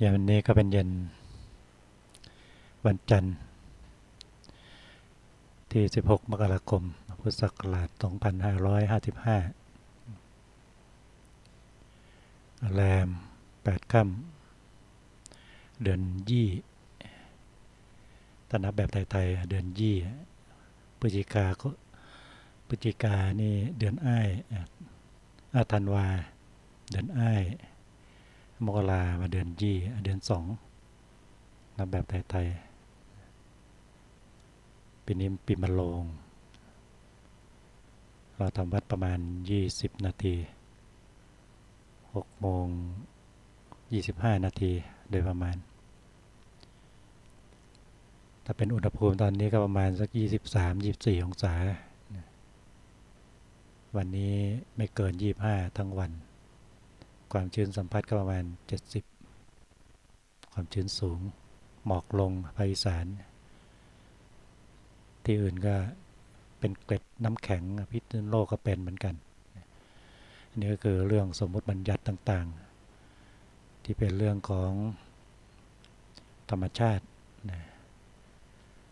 อย่างวันนี้ก็เป็นเย็น วันจันทร์ ที่ 16 มกราคม พุทธศักราช 2555 แรม 8 ค่ำ เดือนยี่ตนับแบบไทยๆ เดือนยี่พฤศจิกาพฤศจิกานี่เดือนอ้ายอาธันวา เดือนอ้าย มกรามาเดือนยี่เดือนสองนับแบบไทยๆปีนี้ปีมะโรงเราทำวัดประมาณ 20 นาที6โมง 25 นาทีโดยประมาณ ถ้าเป็นอุณหภูมิตอนนี้ก็ประมาณสัก 23-24 องศา วันนี้ไม่เกิน 25 ทั้งวัน ความชื้นสัมผัสก็ประมาณ 70 ความชื้นสูง หมอกลงภาคอีสาน ที่อื่นก็เป็นเกล็ดน้ำแข็งพิษโลกก็เป็นเหมือนกัน อันนี้ก็คือเรื่องสมมุติบัญญัติต่างๆ ที่เป็นเรื่องของธรรมชาติ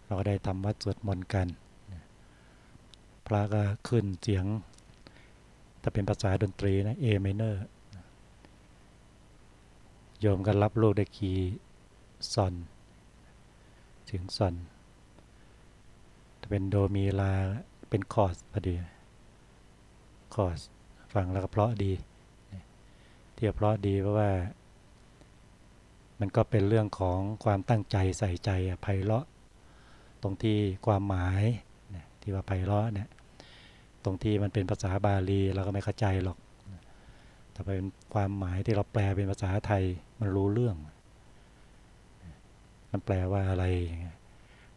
เราก็ได้ทำวัดสวดมนต์กัน พระก็ขึ้นเสียง ถ้าเป็นภาษาดนตรีนะ A minor โยมก็รับลูกได้คีซอนถึงซอนถ้าเป็นโดมีลาเป็นคอร์สพอดีคอร์สฟังแล้วก็เพราะดีที่เพราะดีเพราะว่า มันก็เป็นเรื่องของความตั้งใจใส่ใจไพเราะ ตรงที่ความหมายที่ว่าไพเราะเนี่ยตรงที่มันเป็นภาษาบาลีเราก็ไม่เข้าใจหรอก แต่เป็นความหมายที่เราแปลเป็นภาษาไทยมันรู้เรื่อง มันแปลว่าอะไร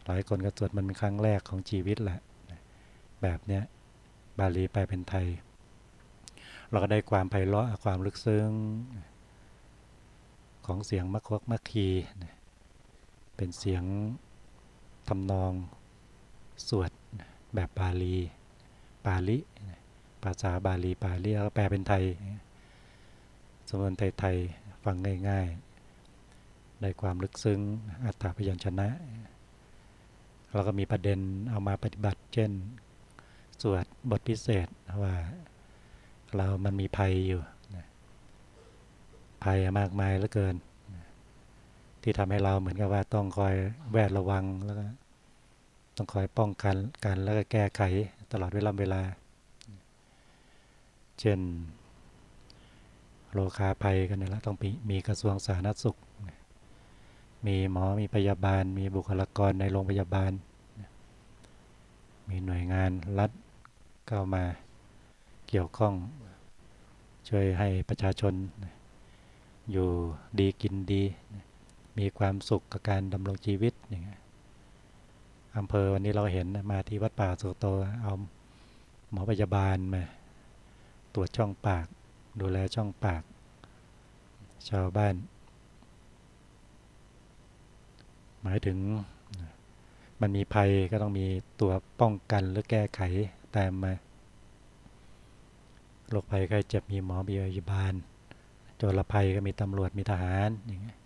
หลายคนก็สวดมันเป็นครั้งแรกของชีวิตแหละ แบบเนี้ยบาลีแปลเป็นไทย เราก็ได้ความไพเราะความลึกซึ้ง ของเสียงมักควักมักคี เป็นเสียงทำนองสวดแบบบาลี ปาลิ ภาษาบาลี ปาลีแล้วแปลเป็นไทย สมนวนไทยๆฟังง่าย ๆ ได้ความลึกซึ้งอัตถพยัญชนะ เราก็มีประเด็นเอามาปฏิบัติ เช่น สวดบทพิเศษว่าเรามันมีภัยอยู่ภัยมากมายเหลือเกิน ที่ทำให้เราเหมือนกับว่าต้องคอยแวดระวังแล้วก็ต้องคอยป้องกันกันแล้วก็แก้ไขตลอดเวลาเวลา เช่น โลคาภัยกันนี่แหละต้องมีกระทรวงสาธารณสุข มีหมอมีพยาบาล มีบุคลากรในโรงพยาบาล มีหน่วยงานรัฐเข้ามาเกี่ยวข้องช่วยให้ประชาชน อยู่ดีกินดี มีความสุขกับการดำรงชีวิตอย่างเงี้ยอำเภอวันนี้เราเห็นมาที่วัดป่าสุโตเอาหมอพยาบาลมา ตรวจช่องปาก ดูแลช่องปาก ชาวบ้าน หมายถึงมันมีภัยก็ต้องมีตัวป้องกันหรือแก้ไขตามมาโรคภัยใครเจ็บมีหมอมีพยาบาลโจรภัยก็มีตำรวจมีทหารอย่างเงี้ย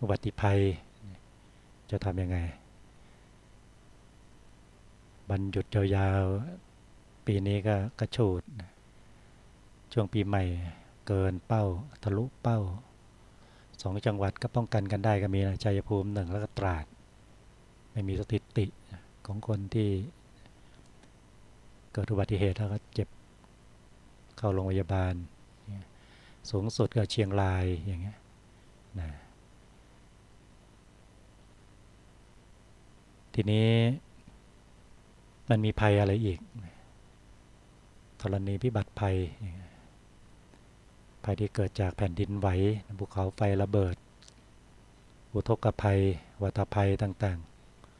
อุบัติภัย จะทำยังไงบรรยุดยาวๆปีนี้ก็กระชูด ช่วงปีใหม่เกินเป้า ทะลุเป้าสองจังหวัดก็ป้องกันกันได้ก็มีนะชัยภูมิหนึ่งแล้วก็ตราด ไม่มีสถิติของคนที่เกิดอุบัติเหตุแล้วก็เจ็บเข้าโรงพยาบาล สูงสุดก็เชียงรายอย่างเงี้ยนะทีนี้มันมีภัยอะไรอีกธรณีพิบัติภัย ภัยที่เกิดจากแผ่นดินไหวภูเขาไฟระเบิด อุทกภัย วัตภัยต่าง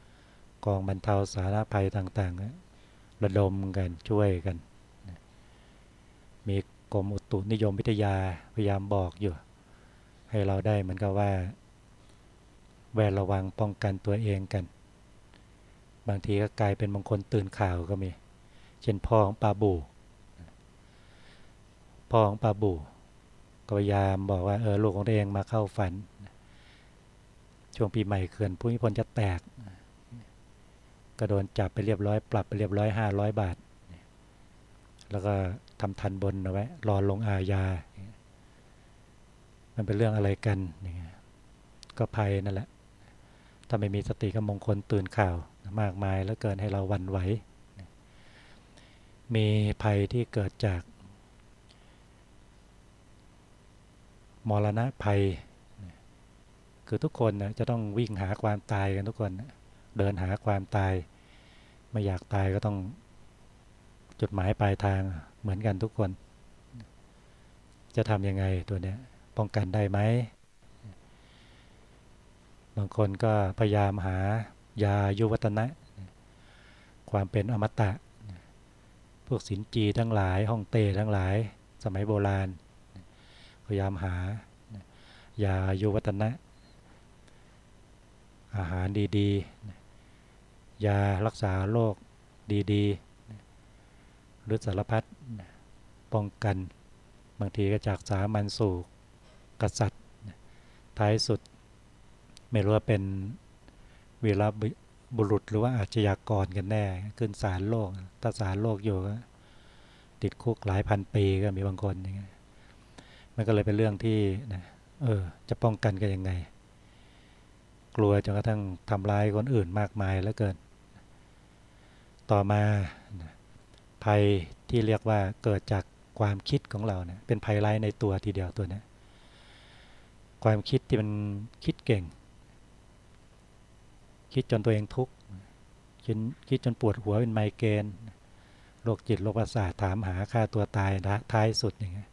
ๆ กองบรรเทาสาธารณภัยต่างๆ ระดมกันช่วยกัน มีกรมอุตุนิยมวิทยาพยายามบอกอยู่ ให้เราได้เหมือนกับว่า แวดระวังป้องกันตัวเองกัน บางทีก็กลายเป็นบางคนตื่นข่าวก็มี เช่นพ่อของปาบูพ่อของปาบู ก็พยายามบอกว่าเออลูกของตัวเองมาเข้าฝัน ช่วงปีใหม่เขื่อนภูมิพลจะแตก ก็โดนจับไปเรียบร้อย ปรับไปเรียบร้อยห้าร้อยบาท แล้วก็ทำทันบนเอาไว้รอลงอาญา มันเป็นเรื่องอะไรกันก็ภัยนั่นแหละ ถ้าไม่มีสติกับมงคลตื่นข่าว มากมายแล้วเกินให้เราวันไหว มีภัยที่เกิดจาก มรณะภัย คือทุกคนนะจะต้องวิ่งหาความตายกันทุกคนนะเดินหาความตาย ไม่อยากตายก็ต้องจุดหมายปลายทางเหมือนกันทุกคน จะทำยังไงตัวเนี้ยป้องกันได้ไหม บางคนก็พยายามหายายุวัตนะ ความเป็นอมตะ พวกสินจีทั้งหลาย ห้องเตทั้งหลาย สมัยโบราณ พยายามหายาโยวัตนะ อาหารดีๆ ยารักษาโรคดีๆ หรือสารพัดป้องกัน บางทีก็จากสามัญสู่กษัตริย์ ท้ายสุด ไม่รู้ว่าเป็นวีรบุรุษหรือว่าอาชญากรกันแน่ ขึ้นศาลโลก ถ้าศาลโลกอยู่ก็ติดคุกหลายพันปีก็มีบางคนอย่างเงี้ย มันก็เลยเป็นเรื่องที่นะเออ จะป้องกันกันยังไง กลัวจนกระทั่งทำลายคนอื่นมากมายแล้วเกิน ต่อมาภัยที่เรียกว่าเกิดจากความคิดของเราเนะี่ยเป็นภัยร้ายในตัวทีเดียวตัวนี้ความคิดที่มันคิดเก่ง คิดจนตัวเองทุกข์คิดคิดจนปวดหัวเป็นไมเกรนโรคจิตโรคประสาทถามหาค่าตัวตายท้ายสุดอย่างเงี้ย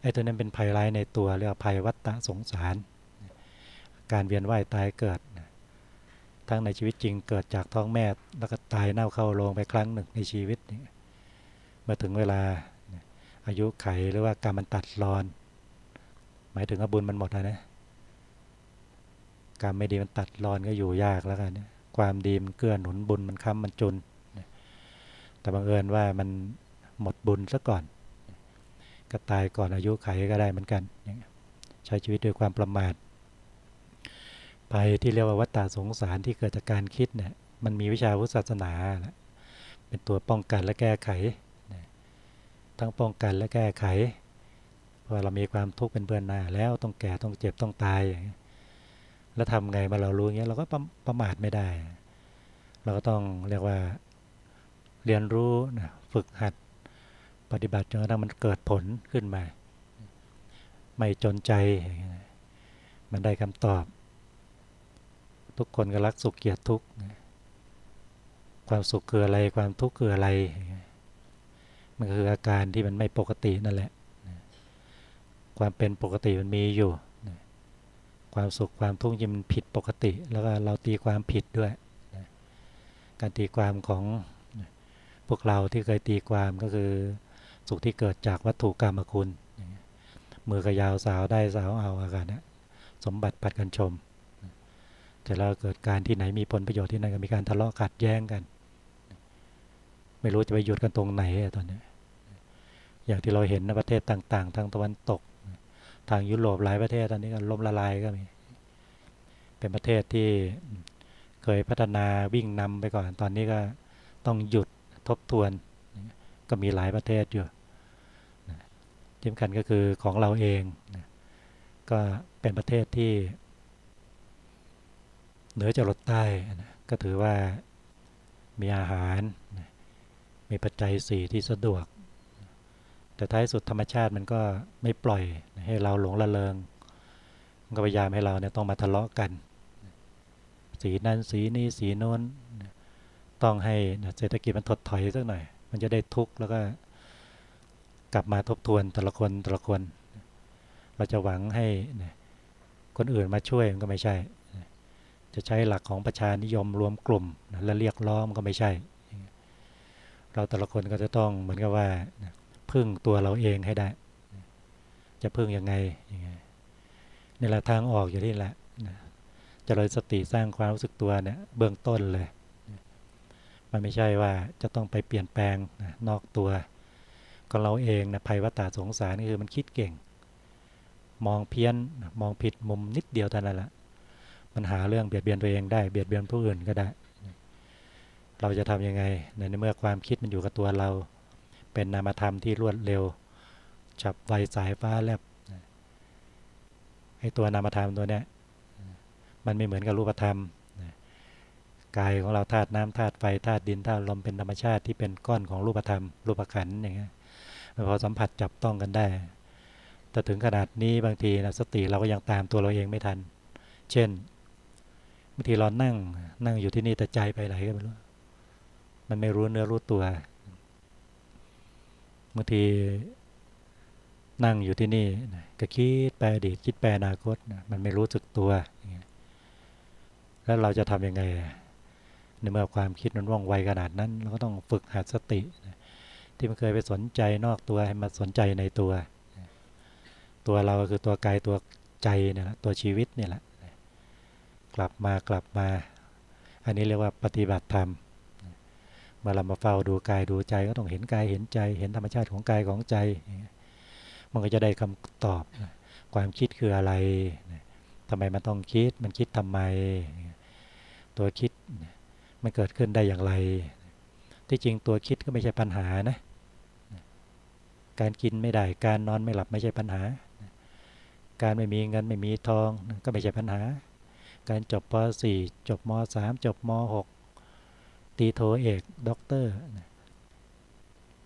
ไอ้ตัวนั้นเป็นภัยร้ายในตัวเรียกว่าภัยวัฏฏะสงสาร การเวียนว่ายตายเกิด ทั้งในชีวิตจริงเกิดจากท้องแม่แล้วก็ตายเน่าเข้าโรงไปครั้งหนึ่งในชีวิตเมื่อถึงเวลาอายุไขหรือว่ากรรมมันตัดรอน หมายถึงว่าบุญมันหมดแล้วนะกรรมไม่ดีมันตัดรอนก็อยู่ยากแล้วกันความดีมันเกื้อหนุนบุญมันค้ำมันจุน แต่บังเอิญว่ามันหมดบุญซะก่อน ก็ตายก่อนอายุไขก็ได้เหมือนกันใช้ชีวิตด้วยความประมาท ไปที่เรียกว่าวัฏฏะสงสารที่เกิดจากการคิดเนี่ยมันมีวิชาพุทธศาสนาเป็นตัวป้องกันและแก้ไข ทั้งป้องกันและแก้ไขพราเรามีความทุกข์เป็นเบื้องหน้า แล้วต้องแก่ต้องเจ็บต้องตายอย่างนี้แล้วทำไงมาเรารู้อย่างนี้เราก็ประมาทไม่ได้ เราก็ต้องเรียกว่าเรียนรู้นะฝึกหัด ปฏิบัติจนกระทั่งมันเกิดผลขึ้นมา ไม่จนใจ มันได้คำตอบ ทุกคนก็รักสุขเกียรติทุกข์ความสุขคืออะไรความทุกข์คืออะไร มันคืออาการที่มันไม่ปกตินั่นแหละ ความเป็นปกติมันมีอยู่ ความสุขความทุกข์ยังมันผิดปกติ แล้วก็เราตีความผิดด้วยการตีความของพวกเราที่เคยตีความก็คือ สุขที่เกิดจากวัตถุกรรมคุณ มือกระยาวสาวได้สาวเอาอาการนี้สมบัติปัดกันชมแต่เราเกิดการที่ไหนมีผลประโยชน์ที่นั่นก็มีการทะเลาะขัดแย้งกัน ไม่รู้จะไปหยุดกันตรงไหนตอนนี้ อย่างที่เราเห็นในประเทศต่าง ๆ ทางตะวันตก ทางยุโรปหลายประเทศตอนนี้ก็ล้มละลายก็มีเป็นประเทศที่เคยพัฒนาวิ่งนำไปก่อน ตอนนี้ก็ต้องหยุดทบทวน ก็มีหลายประเทศอยู่ ที่สำคัญก็คือของเราเองนะก็เป็นประเทศที่ เหนือจรดใต้นะก็ถือว่ามีอาหารนะมีปัจจัยสี่ที่สะดวก แต่ท้ายสุดธรรมชาติมันก็ไม่ปล่อยให้เราหลงละเลงก็พยายามให้เราเนี่ยต้องมาทะเลาะกัน สีนั้นสีนี้สีโน้น ต้องให้เศรษฐกิจมันถดถอยสักหน่อย มันจะได้ทุกข์แล้วก็ กลับมาทบทวนแต่ละคนแต่ละคน เราจะหวังให้คนอื่นมาช่วยมันก็ไม่ใช่ จะใช้หลักของประชานิยมรวมกลุ่มและเรียกร้องก็ไม่ใช่ เราแต่ละคนก็จะต้องเหมือนกับว่าพึ่งตัวเราเองให้ได้ จะพึ่งยังไงนี่แหละทางออกอยู่ที่แหละจะเลยสติสร้างความรู้สึกตัวเนี่ยเบื้องต้นเลย มันไม่ใช่ว่าจะต้องไปเปลี่ยนแปลงนอกตัว ก็เราเองนะภัยวัตาสงสารนี่คือมันคิดเก่ง มองเพี้ยนมองผิดมุมนิดเดียวเท่านั้นแหละมันหาเรื่องเบียดเบียนตัวเองได้เบียดเบียนผู้อื่นก็ได้ เราจะทํำยังไงในเมื่อความคิดมันอยู่กับตัวเรา เป็นนามธรรมที่รวดเร็วฉับไวสายฟ้าแลบไอ้ตัวนามธรรมตัวเนี้ยมันไม่เหมือนกับรูปธรรมกายของเราธาตุน้ำธาตุไฟธาตุดินธาตุลมเป็นธรรมชาติที่เป็นก้อนของรูปธรรม รูปขันอย่างเงี้ย พอสัมผัสจับต้องกันได้ แต่ถึงขนาดนี้บางทีนะสติเราก็ยังตามตัวเราเองไม่ทัน เช่นบางทีเรานั่งนั่งอยู่ที่นี่แต่ใจไปไหนก็ไม่รู้ มันไม่รู้เนื้อรู้ตัวบางทีนั่งอยู่ที่นี่ก็คิดแปลอดีตคิดแปลอนาคตมันไม่รู้สึกตัวแล้วเราจะทำยังไงในเมื่อความคิดมันว่องไวขนาดนั้น เราก็ต้องฝึกหัดสติ ที่มันเคยไปสนใจนอกตัวให้มาสนใจในตัว ตัวเราคือตัวกายตัวใจเนี่ยแหละตัวชีวิตเนี่ยแหละกลับมากลับมา อันนี้เรียกว่าปฏิบัติธรรมเมื่อเรามาเฝ้าดูกายดูใจก็ต้องเห็นกายเห็นใจ เห็นธรรมชาติของกายของใจ มันก็จะได้คำตอบ ความคิดคืออะไรทำไมมันต้องคิด มันคิดทำไม ตัวคิดมันเกิดขึ้นได้อย่างไร ที่จริงตัวคิดก็ไม่ใช่ปัญหานะ การกินไม่ได้ การนอนไม่หลับไม่ใช่ปัญหา การไม่มีเงินไม่มีทองก็ไม่ใช่ปัญหา การจบป .4 จบม .3 จบม .6 ตีโทเอกด็อกเตอร์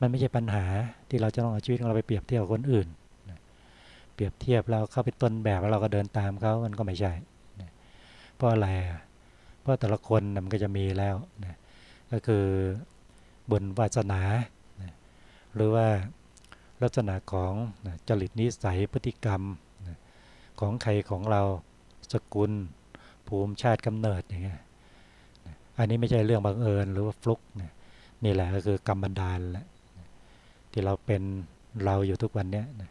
มันไม่ใช่ปัญหาที่เราจะต้องเอาชีวิตของเราไปเปรียบเทียบกับคนอื่น เปรียบเทียบเราเข้าไปต้นแบบแล้วเราก็เดินตามเขามันก็ไม่ใช่ เพราะอะไร เพราะแต่ละคนมันก็จะมีแล้วก็คือบุญวาสนา หรือว่า ลักษณะของจริตนิสัยพฤติกรรมของใครของเราสกุล ภูมิชาติกำเนิดอย่างเงี้ยอันนี้ไม่ใช่เรื่องบังเอิญหรือว่าฟลุกนะนี่แหละก็คือกรรมบันดาลแหละที่เราเป็นเราอยู่ทุกวันนี้นะ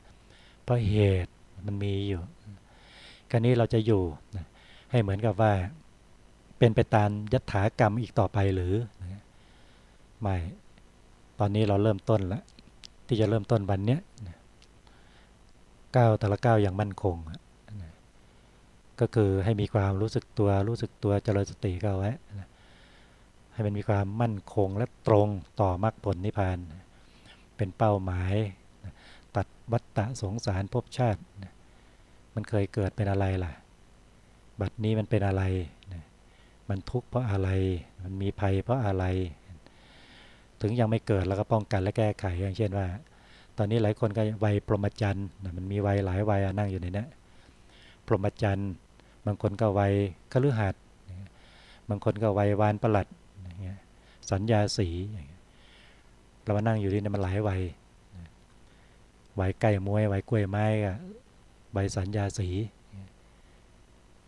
เพราะเหตุมันมีอยู่การนี้เราจะอยู่ให้เหมือนกับว่าเป็นไปตามยถากรรมอีกต่อไปหรือไม่ตอนนี้เราเริ่มต้นแล้ว ที่จะเริ่มต้นวันนี้ก้าวแต่ละก้าวอย่างมั่นคงก็คือให้มีความรู้สึกตัวรู้สึกตัวเจริญสติก็ไว้ให้มันมีความมั่นคงและตรงต่อมรรคผลนิพพาน เป็นเป้าหมายตัดวัฏฏะสงสารภพชาติ มันเคยเกิดเป็นอะไรล่ะ บัดนี้มันเป็นอะไร มันทุกข์เพราะอะไร มันมีภัยเพราะอะไร ถึงยังไม่เกิดแล้วก็ป้องกันและแก้ไขอย่างเช่นว่า ตอนนี้หลายคนก็วัยปรมจันทร์มันมีวัยหลายวัยนั่งอยู่ในนี้ปรมจันทร์บางคนก็วัยคฤหัสถ์บางคนก็วัยวานประหลัดสัญญาสีเรามานั่งอยู่ที่นี่มันหลายวัยวัยใกล้มวยวัยกล้วยไม้ก็วัยสัญญาสี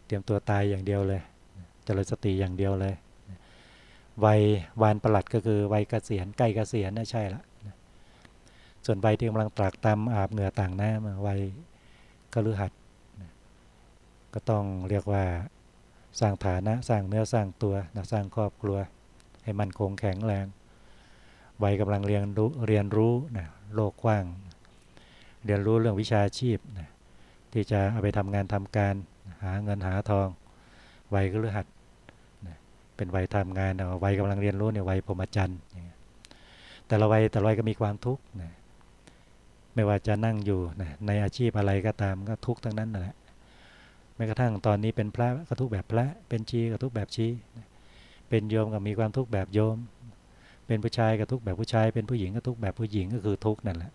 เตรียมตัวตายอย่างเดียวเลยจริญสติอย่างเดียวเลย วัยวานประหลัดก็คือวัยเกษียณใกล้เกษียณน่ใช่ละส่วนวัยที่กำลังตรากตำอาบเหงื่อต่างหน้ามาวัยกฤหัดก็ต้องเรียกว่าสร้างฐานะสร้างเนื้อสร้างตัวนะสร้างครอบครัว ให้มันคงแข็งแรงวัยกำลังเรียนรู้เรียนรู้นะโลกกว้าง เรียนรู้เรื่องวิชาชีพนะที่จะเอาไปทำงานทำการหาเงินหาทองวัยกฤหัส เป็นวัยทำงานวัยกำลังเรียนรู้เนี่ยวัยพรหมจรรย์แต่ละวัยแต่ละวัยก็มีความทุกข์นะไม่ว่าจะนั่งอยู่นะในอาชีพอะไรก็ตามก็ทุกข์ทั้งนั้นแหละแม้กระทั่งตอนนี้เป็นพระก็ทุกข์แบบพระเป็นชีก็ทุกข์แบบชีเป็นโยมก็มีความทุกข์แบบโยม เป็นผู้ชายก็ทุกข์แบบผู้ชาย เป็นผู้หญิงก็ทุกข์แบบผู้หญิงก็คือทุกข์นั่นแหละ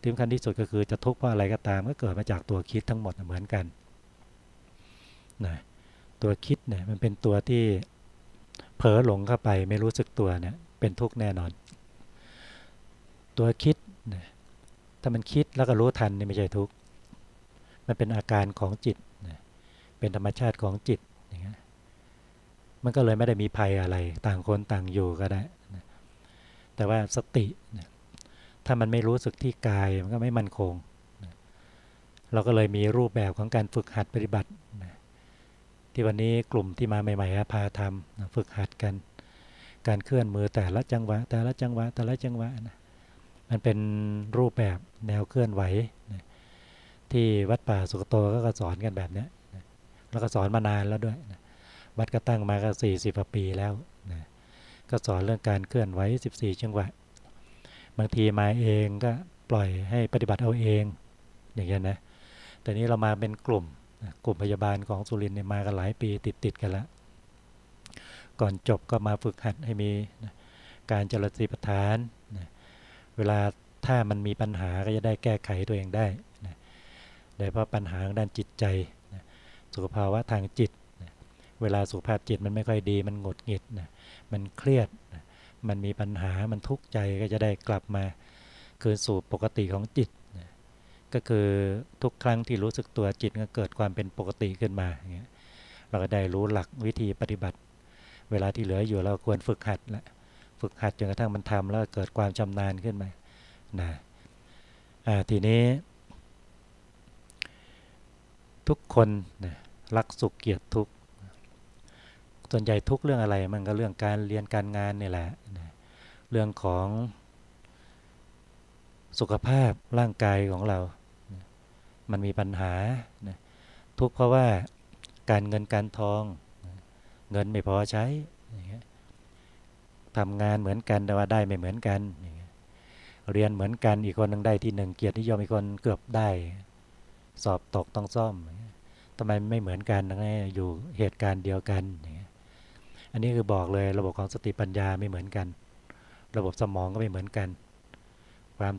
ที่สำคัญที่สุดก็คือจะทุกข์เพราะอะไรก็ตามก็เกิดมาจากตัวคิดทั้งหมดเหมือนกันนะตัวคิดเนี่ยมันเป็นตัวที่ เผลอหลงเข้าไปไม่รู้สึกตัวเนี่ยเป็นทุกข์แน่นอน ตัวคิดถ้ามันคิดแล้วก็รู้ทันนี่ไม่ใช่ทุกข์มันเป็นอาการของจิตเป็นธรรมชาติของจิตอย่างนี้มันก็เลยไม่ได้มีภัยอะไร ต่างคนต่างอยู่ก็ได้แต่ว่าสติถ้ามันไม่รู้สึกที่กายมันก็ไม่มั่นคง เราก็เลยมีรูปแบบของการฝึกหัดปฏิบัติ ที่วันนี้กลุ่มที่มาใหม่ๆพาทำฝึกหัดกัน การเคลื่อนมือแต่ละจังหวะ แต่ละจังหวะแต่ละจังหวะนะมันเป็นรูปแบบแนวเคลื่อนไหวนะที่วัดป่าสุกโตก็สอนกันแบบนี้แล้วก็สอนมานานแล้วด้วยวัดก็ตั้งมาก็สี่สิบปีแล้วนะก็สอนเรื่องการเคลื่อนไหว14จังหวะ บางทีมาเองก็ปล่อยให้ปฏิบัติเอาเอง อย่างเงี้ยนะแต่นี้เรามาเป็นกลุ่ม กลุ่มพยาบาลของสุรินเนี่ยมากันหลายปีติดติดกันแล้วก่อนจบก็มาฝึกหัดให้มีการจริตปัฏฐานเวลาถ้ามันมีปัญหาก็จะได้แก้ไขตัวเองได้โดยเฉพาะปัญหาด้านจิตใจสุขภาวะทางจิตเวลาสุขภาพจิตมันไม่ค่อยดี มันหงดหงิดมันเครียดมันมีปัญหามันทุกข์ใจก็จะได้กลับมาคืนสู่ปกติของจิต ก็คือทุกครั้งที่รู้สึกตัวจิตก็เกิดความเป็นปกติขึ้นมาอย่างเงี้ยเราก็ได้รู้หลักวิธีปฏิบัติ เวลาที่เหลืออยู่เราควรฝึกหัดละฝึกหัดจนกระทั่งมันทำแล้วเกิดความชำนาญขึ้นมานะทีนี้ ทุกคนนะรักสุขเกียรติทุกส่วนใหญ่ทุกเรื่องอะไรมันก็เรื่องการเรียนการงานนี่แหละนะเรื่องของสุขภาพร่างกายของเรา มันมีปัญหาทุกเพราะว่าการเงินการทอง เงินไม่พอใช้ทำงานเหมือนกันแต่ว่าได้ไม่เหมือนกันเรียนเหมือนกันอีกคนหนึ่งได้ที่หนึ่งเกียรตินิยมอีกคนเกือบได้ สอบตกต้องซ่อมทำไมไม่เหมือนกันทั้งนอยู่เหตุการณ์เดียวกัน อันนี้คือบอกเลยระบบของสติปัญญาไม่เหมือนกัน ระบบสมองก็ไม่เหมือนกัน ความ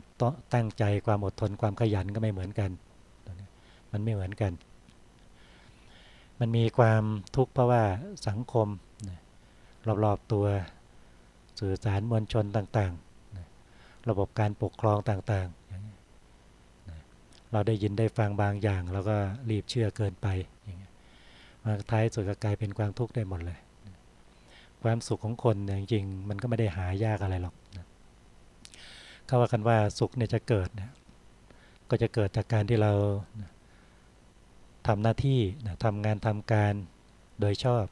ตั้งใจความอดทนความขยันก็ไม่เหมือนกัน มันไม่เหมือนกัน มันมีความทุกข์เพราะว่าสังคมรอบๆตัวสื่อสารมวลชนต่างๆ ระบบการปกครองต่างๆ เราได้ยินได้ฟังบางอย่างเราก็รีบเชื่อเกินไปมาท้ายสุดก็กลายเป็นความทุกข์ได้หมดเลย ความสุขของคนจริงๆมันก็ไม่ได้หายากอะไรหรอกเขาว่ากันว่าสุขเนี่ยจะเกิดเนี่ยก็จะเกิดจากการที่เรา ทำหน้าที่ทำงานทำการโดยชอบ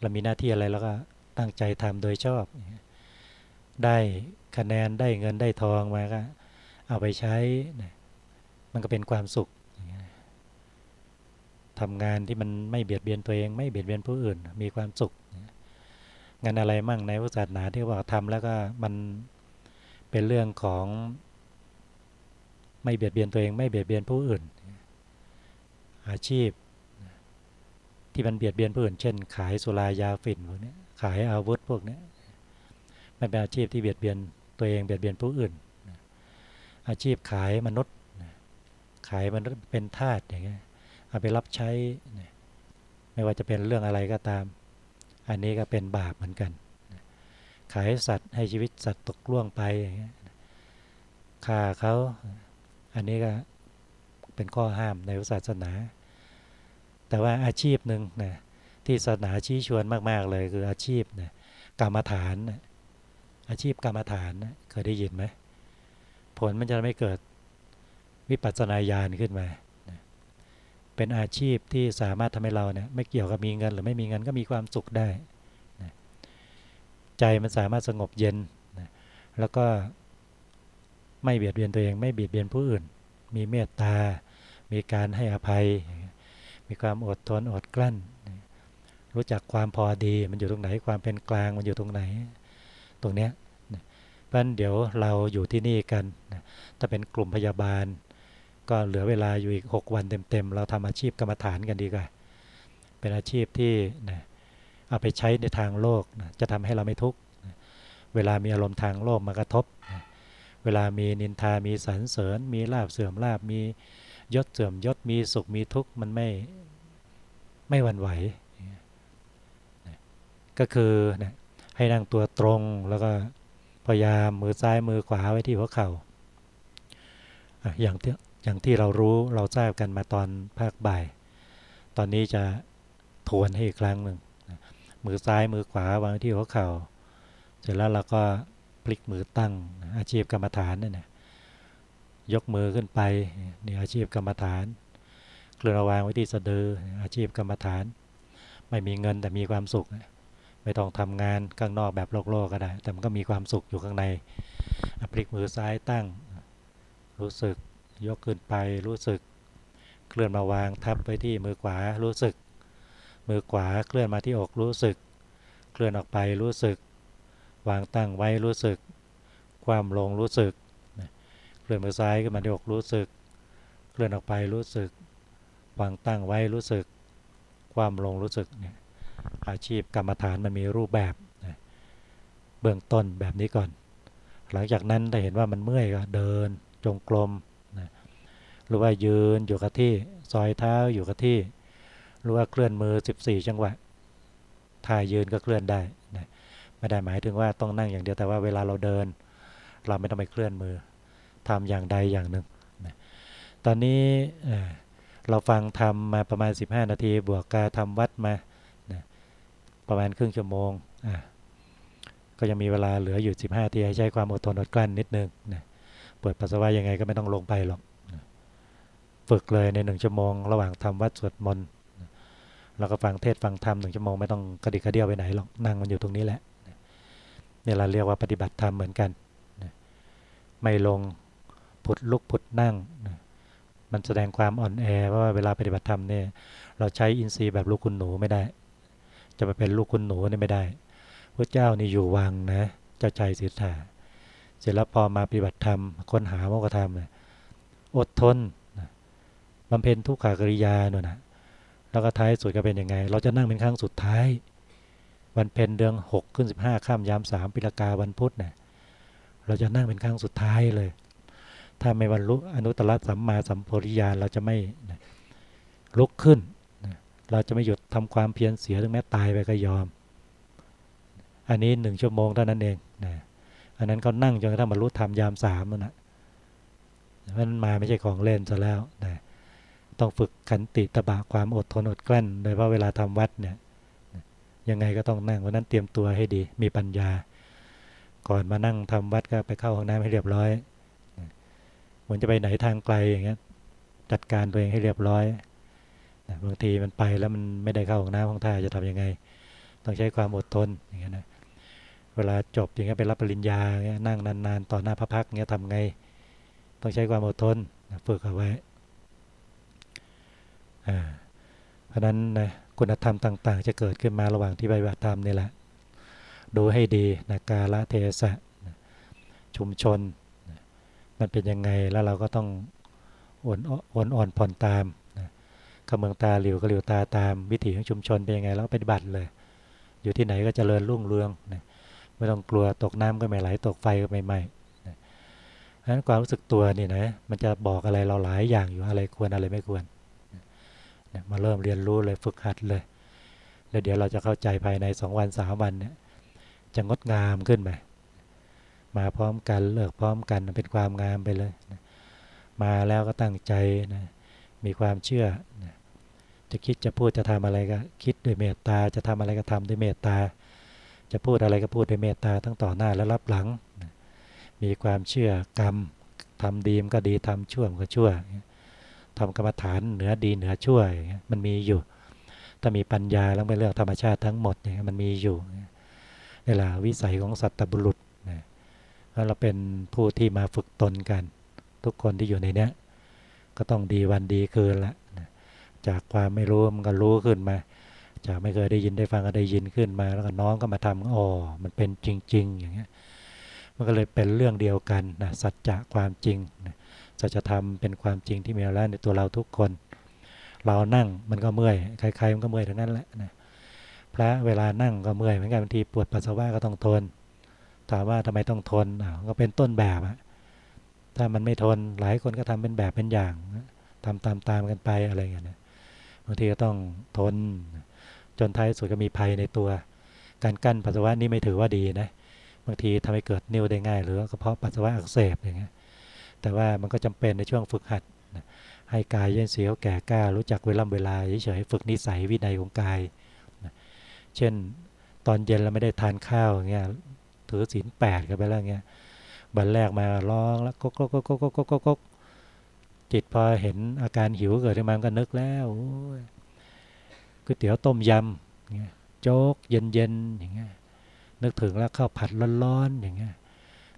เรามีหน้าที่อะไรแล้วก็ตั้งใจทำโดยชอบ ได้คะแนนได้เงินได้ทองมาก็เอาไปใช้มันก็เป็นความสุขทำงานที่มันไม่เบียดเบียนตัวเองไม่เบียดเบียนผู้อื่น มีความสุข งานอะไรมั่งในพุทธศาสนาที่ว่าทำแล้วก็มันเป็นเรื่องของ ไม่เบียดเบียนตัวเอง ไม่เบียดเบียนผู้อื่น อาชีพ ที่มันเบียดเบียนผู้อื่นเช่น ขายสุรายาฝิ่นพวกนี้ขายอาวุธพวกนี้มันเป็นอาชีพที่เบียดเบียนตัวเองเบียดเบียนผู้อื่น อาชีพขายมนุษย์ ขายมนุษย์เป็นทาสอย่างเงี้ยเอาไปรับใช้ ไม่ว่าจะเป็นเรื่องอะไรก็ตาม อันนี้ก็เป็นบาปเหมือนกัน ขายสัตว์ให้ชีวิตสัตว์ตกล่วงไปอย่างเงี้ยฆ่าเขาอันนี้ก็ เป็นข้อห้ามในศาสนา แต่ว่าอาชีพหนึ่งนะที่ศาสนาชี้ชวนมาก ๆ เลยคืออาชีพนะกรรมฐานนะอาชีพกรรมฐานนะเคยได้ยินไหมผลมันจะไม่เกิดวิปัสสนาญาณขึ้นมานะเป็นอาชีพที่สามารถทำให้เราเนี่ยไม่เกี่ยวกับมีเงินหรือไม่มีเงินก็มีความสุขได้ใจมันสามารถสงบเย็นนะแล้วก็ไม่เบียดเบียนตัวเองไม่เบียดเบียนผู้อื่น มีเมตตา มีการให้อภัย มีความอดทนอดกลั้น รู้จักความพอดีมันอยู่ตรงไหนความเป็นกลางมันอยู่ตรงไหน ตรงเนี้ยเพราะนั้นเดี๋ยวเราอยู่ที่นี่กันถ้าเป็นกลุ่มพยาบาล ก็เหลือเวลาอยู่อีก 6 วันเต็มๆ เราทำอาชีพกรรมฐานกันดีกว่าเป็นอาชีพที่นะเอาไปใช้ในทางโลกนะจะทำให้เราไม่ทุกข์เวลามีอารมณ์ทางโลกมากระทบนะ เวลามีนินทา มีสรรเสริญ มีลาบเสื่อมลาบ มียศเสื่อมยศ มีสุข มีทุกข์ มันไม่ไม่หวั่นไหว ก็คือนะให้นั่งตัวตรง แล้วก็พยายามมือซ้ายมือขวาไว้ที่หัวเขา่าอย่างที่อย่างที่เรารู้เราทราบกันมาตอนภาคบ่าย ตอนนี้จะทวนให้อีกครั้งหนึ่ง มือซ้ายมือขวาวางที่หัวเข่า เสร็จแล้วเราก็ พลิกมือตั้ง อาชีพกรรมฐานนี่นะยกมือขึ้นไปนี่อาชีพกรรมฐานเคลื่อนวางไว้ที่สะดืออาชีพกรรมฐาน ไม่มีเงินแต่มีความสุข ไม่ต้องทำงานข้างนอกแบบโลกโลกก็ได้ แต่มันก็มีความสุขอยู่ข้างในพลิกมือซ้ายตั้ง รู้สึกยกขึ้นไปรู้สึก เคลื่อนมาวางทับไปที่มือขวารู้สึก มือขวาเคลื่อนมาที่อกรู้สึก เคลื่อนออกไปรู้สึก วางตั้งไว้รู้สึก ความลงรู้สึกเคลื่อนมือซ้ายขึ้นมาที่อกรู้สึก เคลื่อนออกไปรู้สึก วางตั้งไว้รู้สึก ความลงรู้สึกเนี่ยอาชีพกรรมฐานมันมีรูปแบบเบื้องต้นแบบนี้ก่อน หลังจากนั้นถ้าเห็นว่ามันเมื่อยก็เดินจงกรมนะหรือว่ายืนอยู่กับที่ซอยเท้าอยู่กับที่ หรือว่าเคลื่อนมือ 14 จังหวะท่ายยืนก็เคลื่อนได้ ไม่ได้หมายถึงว่าต้องนั่งอย่างเดียวแต่ว่าเวลาเราเดิน เราไม่ต้องไปเคลื่อนมือทำอย่างใดอย่างหนึ่งตอนนี้เราฟังทำมาประมาณ 15 นาที บวกการทำวัดมาประมาณครึ่งชั่วโมงก็ยังมีเวลาเหลืออยู่ 15ทีให้ใช้ความอดทนอดกลั้นนิดนึงนะปวดปัสสาวะยังไงก็ไม่ต้องลงไปหรอกฝึกเลยในหนึ่งชั่วโมง ระหว่างทำวัดสวดมนต์แล้วก็ฟังเทศฟังธรรมหนึ่งชั่วโมงไม่ต้องกระดิกกระเดี่ยวไปไหนหรอกนั่งมันอยู่ตรงนี้แหละ นี่เราเรียกว่าปฏิบัติธรรมเหมือนกันไม่ลงผุดลุกผุดนั่งมันแสดงความอ่อนแอเพราะว่าเวลาปฏิบัติธรรมเนี่ยเราใช้อินทรีย์แบบลูกคุณหนูไม่ได้ จะไปเป็นลูกคุณหนูนี่ไม่ได้พระเจ้านี่อยู่วังนะเจ้าใจสิทธาเสร็จแล้วพอมาปฏิบัติธรรมค้นหาโมกธรรมเนี่ยอดทนบำเพ็ญทุกขากริยาเนี่ยนะแล้วก็ท้ายสุดก็เป็นยังไง เราจะนั่งเป็นครั้งสุดท้าย วันเพ็ญเดือนหกขึ้นสิบห้าข้ามยามสามปิลกาวันพุธเนี่ยเราจะนั่งเป็นครั้งสุดท้ายเลย ถ้าไม่บรรลุอนุตตรสัมมาสัมโพธิญาณเราจะไม่ลุกขึ้น เราจะไม่หยุดทำความเพียรเสียถึงแม้ตายไปก็ยอม อันนี้หนึ่งชั่วโมงเท่านั้นเองนะอันนั้นเขานั่งจนกระทั่งบรรลุธรรมยามสามนะมันมาไม่ใช่ของเล่นซะแล้วนะต้องฝึกขันติตบะความอดทนอดกลั้น โดยเฉพาะเวลาทำวัดเนี่ย ยังไงก็ต้องนั่งวันนั้นเตรียมตัวให้ดี มีปัญญา ก่อนมานั่งทำวัดก็ไปเข้าห้องน้ำให้เรียบร้อยเหมือนจะไปไหนทางไกลอย่างเงี้ย จัดการตัวเองให้เรียบร้อยบางทีมันไปแล้วมันไม่ได้เข้าห้องน้ำห้องท่าจะทํำยังไง ต้องใช้ความอดทนอย่างเงี้ยนะเวลาจบอย่างเงี้ยไปรับปริญญาเงี้ยนั่งนานๆ ต่อหน้าพระพักเงี้ยทำไง ต้องใช้ความอดทนฝึกเอาไว้อ่า เพราะนั้นนะคุณธรรมต่าง ๆ จะเกิดขึ้นมาระหว่างที่ปฏิบัติธรรมนี่แหละ ดูให้ดีนะกาละเทศะชุมชน มันเป็นยังไงแล้วเราก็ต้องอ่อนอ่อนผ่อนตามขมืองตาหลิวก็หลิวตาตามวิถีของชุมชนเป็นยังไงแล้วปฏิบัติเลย อยู่ที่ไหนก็จเจริญรุ่งเรืองนะไม่ต้องกลัวตกน้ำก็ไม่ไหลตกไฟก็ไม่ไหม้เพราะนั้นความรู้สึกตัวนี่นะมันจะบอกอะไรเราหลายอย่างอยู่อะไรควรอะไรไม่ควร มาเริ่มเรียนรู้เลยฝึกหัดเลย แล้วเดี๋ยวเราจะเข้าใจภายในสองวันสามวันเนี่ยจะงดงามขึ้นไปมาพร้อมกันเลิกพร้อมกันเป็นความงามไปเลยมาแล้วก็ตั้งใจนะมีความเชื่อนะจะคิดจะพูดจะทำอะไรก็คิดด้วยเมตตา จะทำอะไรก็ทำด้วยเมตตา จะพูดอะไรก็พูดด้วยเมตตาทั้งต่อหน้าและรับหลังมีความเชื่อกรรมทำดีมก็ดีทำชั่วมก็ชั่ว ทำกรรมฐานเหนือดีเหนือช่วยมันมีอยู่ ถ้ามีปัญญาแล้วไปเลือกธรรมชาติทั้งหมดเนี่ยมันมีอยู่นี่แหละวิสัยของสัตบุรุษนะเราเป็นผู้ที่มาฝึกตนกัน ทุกคนที่อยู่ในเนี้ยก็ต้องดีวันดีคืนละจากความไม่รู้มันก็รู้ขึ้นมา จากไม่เคยได้ยินได้ฟังก็ได้ยินขึ้นมา แล้วก็น้องก็มาทำอ๋อมันเป็นจริง ๆ อย่างเงี้ยมันก็เลยเป็นเรื่องเดียวกันนะสัจจะความจริงนะ สัจธรรมเป็นความจริงที่มีแล้วในตัวเราทุกคน เรานั่งมันก็เมื่อยใครๆมันก็เมื่อยทั้งนั้นแหละนะพระเวลานั่งก็เมื่อยเหมือนกันบางทีปวดปัสสาวะก็ต้องทนถามว่าทำไมต้องทนอ่าก็เป็นต้นแบบอะถ้ามันไม่ทนหลายคนก็ทำเป็นแบบเป็นอย่างทำตามๆกันไปอะไรอย่างเงี้ยบางทีก็ต้องทน จนท้ายสุดก็มีภัยในตัว การกั้นปัสสาวะนี่ไม่ถือว่าดีนะบางทีทำให้เกิดนิ่วได้ง่าย หรือกระเพาะปัสสาวะอักเสบอย่างเงี้ย แต่ว่ามันก็จำเป็นในช่วงฝึกหัดนะให้กายเย็นเสียวแก่กล้ารู้จักเวลาเวลาเฉยๆฝึกนิสัยวินัยของกายนะเช่นตอนเย็นเราไม่ได้ทานข้าวอย่างเงี้ยถือศีลแปดกันไปแล้วเงี้ยบันแรกมาร้องแล้วก็ก็ก็ก็ก็ก็ก็จิตพอเห็นอาการหิวเกิดขึ้นมาก็นึกแล้วก๋วยเตี๋ยวต้มยำโจ๊กเย็นๆอย่างเงี้ยนึกถึงแล้วข้าวผัดร้อนๆอย่างเงี้ย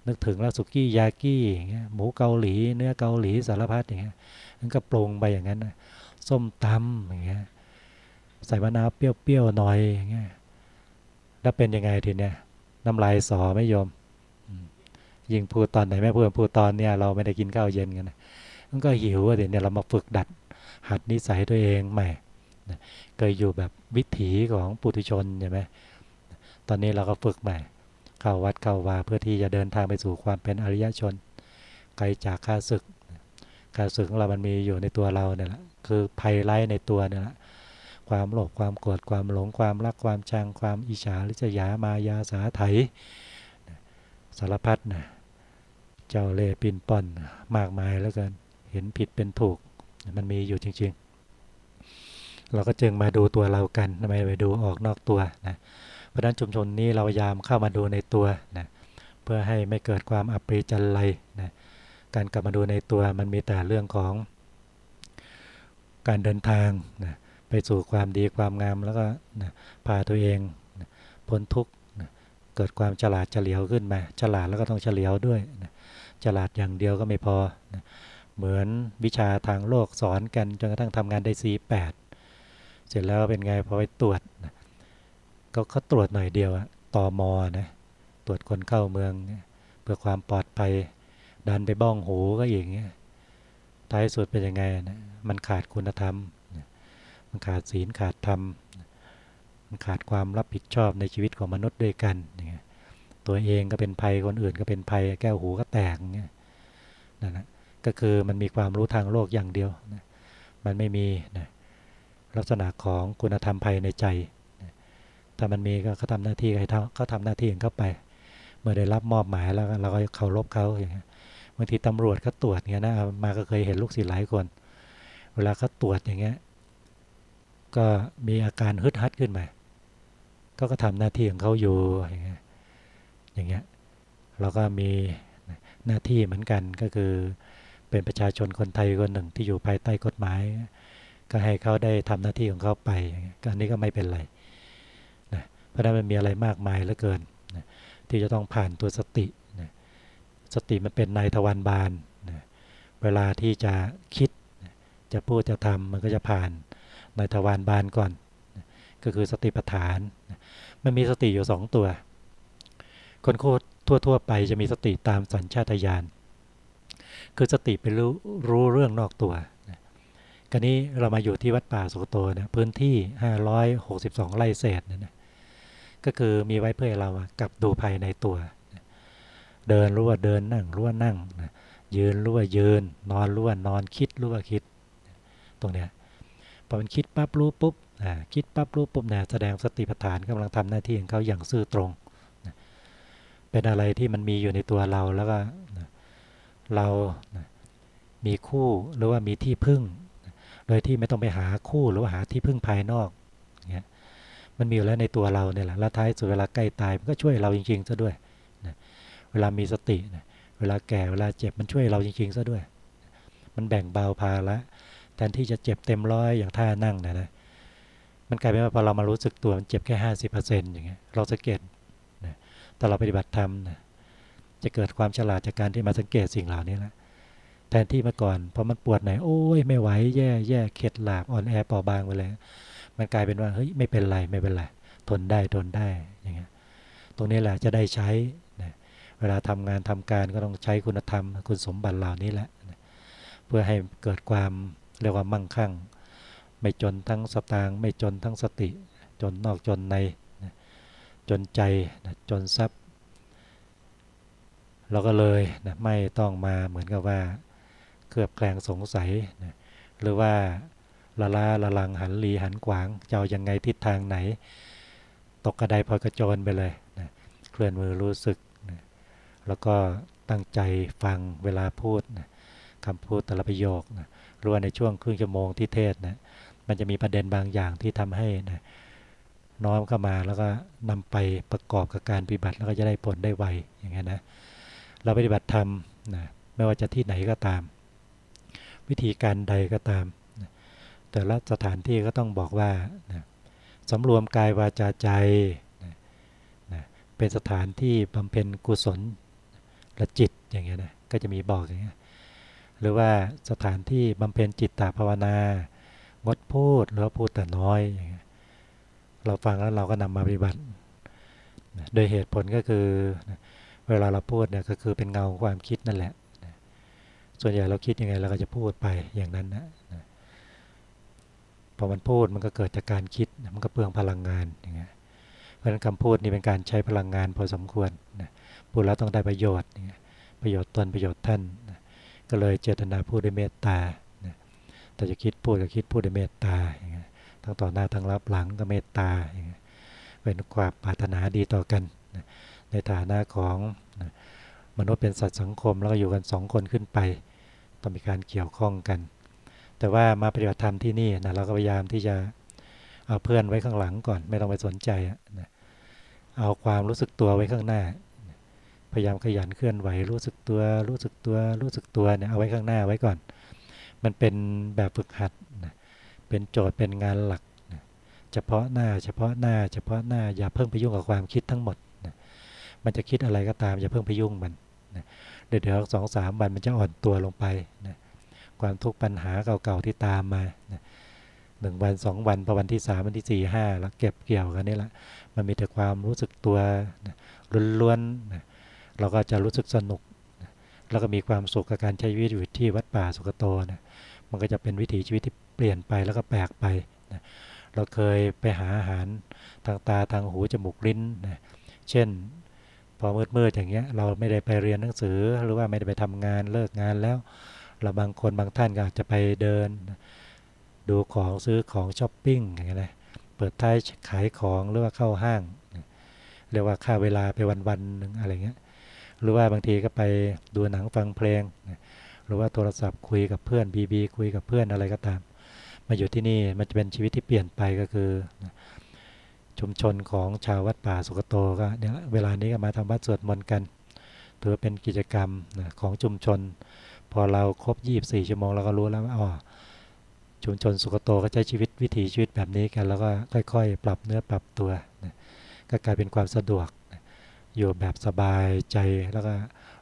นึกถึงแล้วสุกี้ยากี้อย่างเงี้ยหมูเกาหลี เนื้อเกาหลีสารพัดอย่างเงี้ยมันก็ปรุงไปอย่างนั้นส้มตำอย่างเงี้ยใส่มะนาวเปรี้ยวๆหน่อยอย่างเงี้ยแล้วเป็นยังไงทีเนี้ยน้ำลายสอไม่ยอมยิงพูดตอนไหนไม่พูดพูดตอนเนี้ยเราไม่ได้กินข้าวเย็นกันมันก็หิวเดี๋ยวเรามาฝึกดัด หัดนิสัยตัวเองใหม่เคยอยู่แบบวิถีของปุถุชนใช่ไหมตอนนี้เราก็ฝึกใหม่ เข้าวัดเข้าวาเพื่อที่จะเดินทางไปสู่ความเป็นอริยชน ไกลจากข้าศึกข้าศึกของเรามันมีอยู่ในตัวเราเนี่ยแหละคือภัยไร้ในตัวเนี่ยแหละความโลภความโกรธความหลงความรักความชังความอิจฉาริษยามายาสาไถสารพัดนะเจ้าเล่ปินป่อนมากมายแล้วกันเห็นผิดเป็นถูกมันมีอยู่จริง ๆ เราก็จึงมาดูตัวเรากันทำไมไปดูออกนอกตัวนะ ราะนั้นชุมชนนี้เราพยายามเข้ามาดูในตัวนะเพื่อให้ไม่เกิดความอัปรีจันไรนะการกลับมาดูในตัวมันมีแต่เรื่องของ การเดินทางนะไปสู่ความดีความงามแล้วก็นะพาตัวเองนะพ้นทุกขนะเกิดความฉลาดเฉลียวขึ้นมา ฉลาดแล้วก็ต้องเฉลียวด้วยนะฉลาดอย่างเดียวก็ไม่พอนะเหมือนวิชาทางโลกสอนกันจนกระทั่งทำงานได้ C8 เสร็จแล้วเป็นไงพอไปตรวจนะ ก็เขาตรวจหน่อยเดียวอะตอมอนะตรวจคนเข้าเมือง เพื่อความปลอดภัย ดันไปบ้องหูก็อย่างเงี้ยท้ายสุดเป็นยังไงนะมันขาดคุณธรรม มันขาดศีลขาดธรรม มันขาดความรับผิดชอบในชีวิตของมนุษย์ด้วยกันอย่างเงี้ยตัวเองก็เป็นภัยคนอื่นก็เป็นภัยแก้วหูก็แตกเงี้ยนั่นแหละก็คือมันมีความรู้ทางโลกอย่างเดียวนะมันไม่มีนะลักษณะของคุณธรรมภายในใจ ถ้ามันมีก็เขาทำหน้าที่ให้เขาทำหน้าที่ของเขาไป เมื่อได้รับมอบหมายแล้วเราก็เคารพเขาอย่างเงี้ยบางทีตำรวจเขาตรวจเงี้ยนะมาก็เคยเห็นลูกศิษย์หลายคน เวลาเขาตรวจอย่างเงี้ยก็มีอาการฮึดฮัดขึ้นมาก็ก็ทำหน้าที่ของเขาอยู่อย่างเงี้ยอย่างเงี้ยเราก็มีหน้าที่เหมือนกันก็คือเป็นประชาชนคนไทยคนหนึ่งที่อยู่ภายใต้กฎหมาย ก็ให้เขาได้ทำหน้าที่ของเขาไปอันนี้ก็ไม่เป็นไร ราะนั้นมันมีอะไรมากมายเหลือเกินนะที่จะต้องผ่านตัวสตินะสติมันเป็นนายทวารบาลนะเวลาที่จะคิดจะพูดจะทำมันก็จะผ่านนายทวารบาลก่อนนะก็คือสติปัฏฐานนะมันมีสติอยู่สองตัว คนโคตรทั่วๆไปจะมีสติตามสัญชาตญาณคือสติไปรู้รู้เรื่องนอกตัวนะกันนี้เรามาอยู่ที่วัดป่าสุโตนะพื้นที่ 562 ไร่เศษนะนะ ก็คือมีไว้เพื่อเรากับดูภายในตัว เดินรู้ว่าเดินนั่งรู้ว่านั่งยืนรู้ว่ายืน นอนรู้ว่านอนคิดรู้ว่าคิด ตรงเนี้ยพอมันคิดปั๊บรู้ปุ๊บคิดปั๊บรู้ปุ๊บเนี่ยแสดงสติปัฏฐานกำลังทำหน้าที่ของเขาอย่างซื่อตรง เป็นอะไรที่มันมีอยู่ในตัวเราแล้วก็เรามีคู่หรือว่ามีที่พึ่ง โดยที่ไม่ต้องไปหาคู่หรือว่าหาที่พึ่งภายนอก มันมีอยู่แล้วในตัวเราเนี่ยแหละแล้วท้ายสุดเวลาใกล้ตายมันก็ช่วยเราจริงๆซะด้วยนะเวลามีสตินะเวลาแก่เวลาเจ็บมันช่วยเราจริงๆซะด้วย มันแบ่งเบาภาระแทนที่จะเจ็บเต็มร้อยอย่างท่านั่งนะนะมันกลายเป็นว่าพอเรามารู้สึกตัวมันเจ็บแค่ห้าสิบเปอร์เซ็นต์อย่างเงี้ยเราสังเกตนะแต่เราปฏิบัติธรรมนะจะเกิดความฉลาดจากการที่มาสังเกตสิ่งเหล่านี้แหละแทนที่เมื่อก่อนพอมันปวดไหนโอ้ยไม่ไหวแย่แย่เข็ดหลาบอ่อนแอเปราบางไปเลย มันกลายเป็นว่าเฮ้ยไม่เป็นไรไม่เป็นไรทนได้ทนได้อย่างเงี้ยตรงนี้แหละจะได้ใช้นะเวลาทำงานทำการก็ต้องใช้คุณธรรม คุณสมบัติเหล่านี้แหละนะเพื่อให้เกิดความเรียกว่ามั่งคั่ง ไม่จนทั้งสตางไม่จนทั้งสติ จนนอกจนในนะจนใจนะจนทรัพย์เราก็เลยนะไม่ต้องมาเหมือนกับว่า เครือบแคลงสงสัยนะหรือว่า ละลาละลังหันหลีหันขวางจะเอายังไงทิศทางไหน ตกกระไดพอกระโจนไปเลยนะเคลื่อนมือรู้สึกนะแล้วก็ตั้งใจฟังเวลาพูดนะคำพูดแต่ละประโยคนะรือว่าในช่วงครึ่งชั่วโมงที่เทศนะมันจะมีประเด็นบางอย่างที่ทำให้นะน้อมเข้ามาแล้วก็นำไปประกอบกับการปฏิบัติแล้วก็จะได้ผลได้ไวอย่างเงี้นะเราปฏิบัติธรรมนะไม่ว่าจะที่ไหนก็ตาม วิธีการใดก็ตาม แต่ละสถานที่ก็ต้องบอกว่านะสำรวมกายวาจาใจนะนะเป็นสถานที่บำเพ็ญกุศลและจิตอย่างเงี้ยนะก็จะมีบอกอย่างเงี้ยหรือว่าสถานที่บำเพ็ญจิตตภาวนา งดพูดหรือพูดแต่น้อยอย่างเงี้ยเราฟังแล้วเราก็นำมาปฏิบัติโดยเหตุผลก็คือเวลาเราพูดเนี่ยก็คือเป็นเงาความคิดนั่นแหละ ส่วนใหญ่เราคิดยังไงเราก็จะพูดไปอย่างนั้นนะ พอมันพูดมันก็เกิดจากการคิดมันก็เปลืองพลังงานอย่างเงี้ยเพราะฉะนั้นคำพูดนี่เป็นการใช้พลังงานพอสมควรนะพูดแล้วต้องได้ประโยชน์เงี้ยประโยชน์ตนประโยชน์ท่านนะก็เลยเจตนาพูดด้วยเมตตานะแต่จะคิดพูดก็คิดพูดด้วยเมตตาอย่างเงี้ยทั้งต่อหน้าทั้งรับหลังก็เมตตาอย่างเงี้ยเป็นความปรารถนาดีต่อกันนะในฐานะของนะมนุษย์เป็นสัตว์สังคมแล้วก็อยู่กันสองคนขึ้นไป ต้องมีการเกี่ยวข้องกัน แต่ว่ามาปฏิบัติธรรมที่นี่นะเราก็พยายามที่จะเอาเพื่อนไว้ข้างหลังก่อน ไม่ต้องไปสนใจนะเอาความรู้สึกตัวไว้ข้างหน้า พยายามขยันเคลื่อนไหวรู้สึกตัว รู้สึกตัว รู้สึกตัวเนี่ยเอาไว้ข้างหน้าไว้ก่อน มันเป็นแบบฝึกหัดนะเป็นโจทย์เป็นงานหลักนะเฉพาะหน้า เฉพาะหน้า เฉพาะหน้าอย่าเพิ่งไปยุ่งกับความคิดทั้งหมดนะมันจะคิดอะไรก็ตามอย่าเพิ่งไปยุ่งมันนะเดี๋ยวเดี๋ยวสองสามวันมันจะอ่อนตัวลงไปนะ ความทุกข์ปัญหาเก่าๆที่ตามมาหนึ่งวันสองวันพอวันที่สามวันที่สี่ห้าแล้วเก็บเกี่ยวกันนี่แหละมันมีแต่ความรู้สึกตัวล้วนๆเราก็จะรู้สึกสนุก แล้วก็มีความสุขกับการใช้ชีวิตอยู่ที่วัดป่าสุกโตนะมันก็จะเป็นวิถีชีวิตที่เปลี่ยนไปแล้วก็แปลกไปนะเราเคยไปหาอาหารทางตาทางหูจมูกลิ้นนะเช่น พอมืดๆอย่างเงี้ยเราไม่ได้ไปเรียนหนังสือหรือว่าไม่ได้ไปทำงานเลิกงานแล้ว เราบางคนบางท่านก็อาจจะไปเดิน ดูของซื้อของช้อปปิ้งอย่างเงี้ยนะเปิดท้ายขายของหรือว่าเข้าห้าง เรียกว่าค่าเวลาไปวันๆหนึ่งอะไรเงี้ยหรือว่าบางทีก็ไปดูหนังฟังเพลง หรือว่าโทรศัพท์คุยกับเพื่อนบีบีคุยกับเพื่อนอะไรก็ตาม มาอยู่ที่นี่มันจะเป็นชีวิตที่เปลี่ยนไปก็คือ ชุมชนของชาววัดป่าสุกโตก็เนี่ยเวลานี้ก็มาทำวัดสวดมนต์กัน ถือเป็นกิจกรรมของชุมชน พอเราครบ 24 ชั่วโมงเราก็รู้แล้วว่าอ๋อชุมชนสุกโตก็ใช้ชีวิตวิถีชีวิตแบบนี้กัน แล้วก็ค่อยๆ ปรับเนื้อปรับตัวนะก็กลายเป็นความสะดวกนะอยู่แบบสบายใจแล้วก็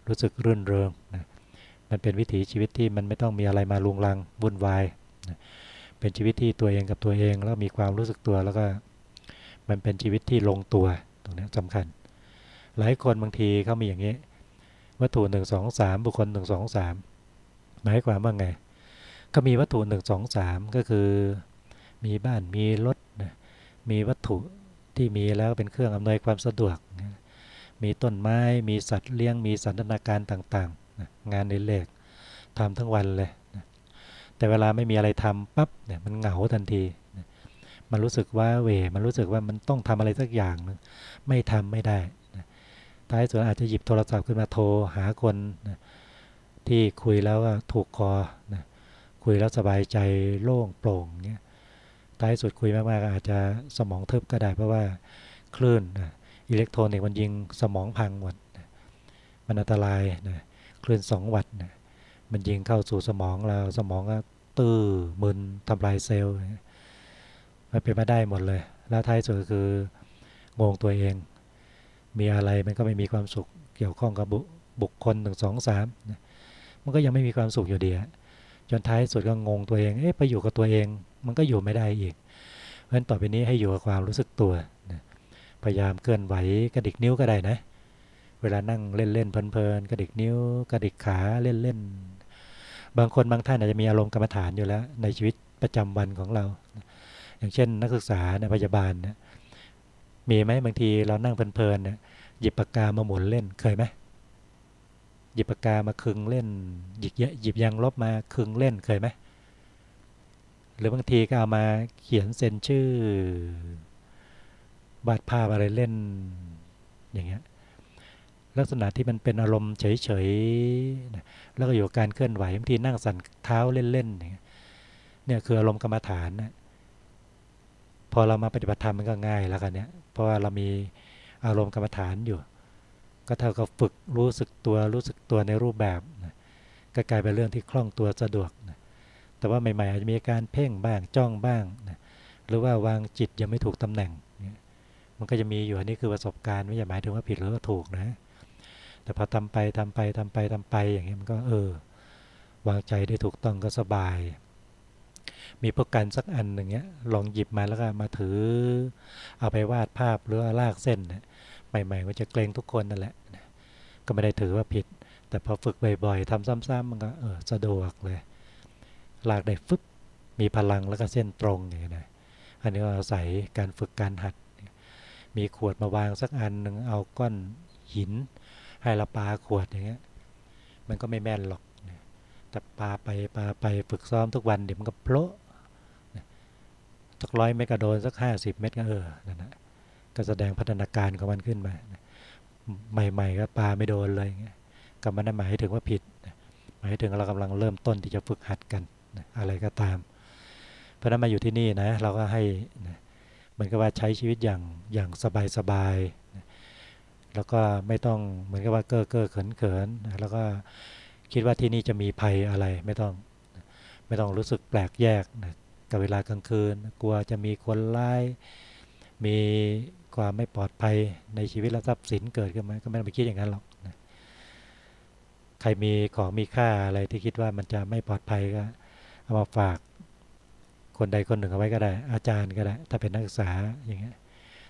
รู้สึกรื่นเริงนะมันเป็นวิถีชีวิตที่มันไม่ต้องมีอะไรมาลุงลังวุ่นวายนะเป็นชีวิตที่ตัวเองกับตัวเอง แล้วมีความรู้สึกตัวแล้วก็มันเป็นชีวิตที่ลงตัวตรงนี้สำคัญ หลายคนบางทีเขามีอย่างนี้วัตถุหนึ่งสองสามบุคคลหนึ่งสองสาม หมายความว่าไง ก็มีวัตถุหนึ่งสองสามก็คือมีบ้านมีรถนะมีวัตถุที่มีแล้วเป็นเครื่องอำนวยความสะดวก มีต้นไม้มีสัตว์เลี้ยงมีสันทนาการต่างๆนะงานในเลกทำทั้งวันเลยนะแต่เวลาไม่มีอะไรทำปั๊บเนี่ยมันเหงาทันทีนะมันรู้สึกว่าเวมันรู้สึกว่ามันต้องทำอะไรสักอย่างนึงไม่ทำไม่ได้นะท้ายสุดอาจจะหยิบโทรศัพท์ขึ้นมาโทรหาคนนะ ที่คุยแล้วว่าถูกคอนะคุยแล้วสบายใจโล่งโปร่งเงี้ยท้ายสุดคุยมากๆอาจจะสมองทึบก็ได้เพราะว่าคลื่นนะอิเล็กโทรนิกส์มันยิงสมองพังหมดนะมันอันตรายนะคลื่นสองวัตต์นะมันยิงเข้าสู่สมองเราสมองก็ตื้อมึนทำลายเซลล์มันเป็นมาได้หมดเลย แล้วท้ายสุดก็คืองงตัวเอง มีอะไรมันก็ไม่มีความสุขเกี่ยวข้องกับบุคคลหนึ่งสองสาม มันก็ยังไม่มีความสุขอยู่ดีจนท้ายสุดก็งงตัวเอง เอ๊ะไปอยู่กับตัวเอง มันก็อยู่ไม่ได้อีก เพราะฉะนั้นต่อไปนี้ให้อยู่กับความรู้สึกตัวนะพยายามเคลื่อนไหวกระดิกนิ้วก็ได้นะ เวลานั่งเล่นๆเพลินๆกระดิกนิ้ว กระดิกขาเล่นๆบางคนบางท่านอาจจะมีอารมณ์กรรมฐานอยู่แล้ว ในชีวิตประจำวันของเรา อย่างเช่น นักศึกษาในพยาบาลนะมีไหมบางทีเรานั่งเพลินๆเนี่ยหยิบปากกามาหมุนเล่นเคยไหม หยิบปากกามาคึงเล่น หยิบหยิบยางลบมาคึงเล่นเคยไหมหรือบางทีก็เอามาเขียนเซ็นชื่อบาดภาพอะไรเล่นอย่างเงี้ยลักษณะที่มันเป็นอารมณ์เฉยๆแล้วก็อยู่การเคลื่อนไหวบางทีนั่งสั่นเท้าเล่นๆเนี่ยคืออารมณ์กรรมฐานนะพอเรามาปฏิบัติธรรมมันก็ง่ายแล้วกันเนี่ยเพราะว่าเรามีอารมณ์กรรมฐานอยู่ ก็เท่ากับฝึกรู้สึกตัวรู้สึกตัวในรูปแบบนะก็กลายเป็นเรื่องที่คล่องตัวสะดวกนะแต่ว่าใหม่ๆอาจจะมีการเพ่งบ้างจ้องบ้างนะหรือว่าวางจิตยังไม่ถูกตำแหน่ง มันก็จะมีอยู่อันนี้คือประสบการณ์ไม่ใช่หมายถึงว่าผิดหรือว่าถูกนะ แต่พอทำไปทำไปทำไปทำไปอย่างนี้มันก็เออ วางใจได้ถูกต้องก็สบาย มีพวกกันสักอันหนึ่งเนี้ยลองหยิบมาแล้วก็มาถือ เอาไปวาดภาพหรือลากเส้น ใหม่ๆมันจะเกรงทุกคนนั่นแหละก็ไม่ได้ถือว่าผิด แต่พอฝึกบ่อยๆทำซ้ำๆมันก็เออสะดวกเลยลากได้ฟึบมีพลังแล้วก็เส้นตรงอย่างนี้นะอันนี้อาศัยการฝึกการหัด มีขวดมาวางสักอันหนึ่งเอาก้อนหิน ให้เราปาขวดอย่างเงี้ยมันก็ไม่แม่นหรอกแต่ปาไปปาไปฝึกซ้อมทุกวันเดี๋ยวมันก็โผล่สักร้อยเมตรก็โดนสักห้าสิบเมตรก็เออนั่นนะ ก็แสดงพัฒนาการของมันขึ้นมา ใหม่ๆก็ปลาไม่โดนเลยก็มันหมายถึงว่าผิด หมายถึงเรากำลังเริ่มต้นที่จะฝึกหัดกันอะไรก็ตาม เพราะนั้นมาอยู่ที่นี่นะเราก็ให้เหมือนกับว่าใช้ชีวิตอย่างอย่างสบายๆแล้วก็ไม่ต้องเหมือนกับว่าเก้อเก้อเขินเขินแล้วก็คิดว่าที่นี่จะมีภัยอะไรไม่ต้องไม่ต้องรู้สึกแปลกแยกนะกับเวลากลางคืน กลัวจะมีคนร้าย มี ความไม่ปลอดภัยในชีวิตและทรัพย์สินเกิดขึ้นมาก็ไม่ต้องไปคิดอย่างนั้นหรอกนะใครมีของมีค่าอะไรที่คิดว่ามันจะไม่ปลอดภัยก็เอามาฝากคนใดคนหนึ่งเอาไว้ก็ได้ อาจารย์ก็ได้ ถ้าเป็นนักศึกษาอย่างเงี้ย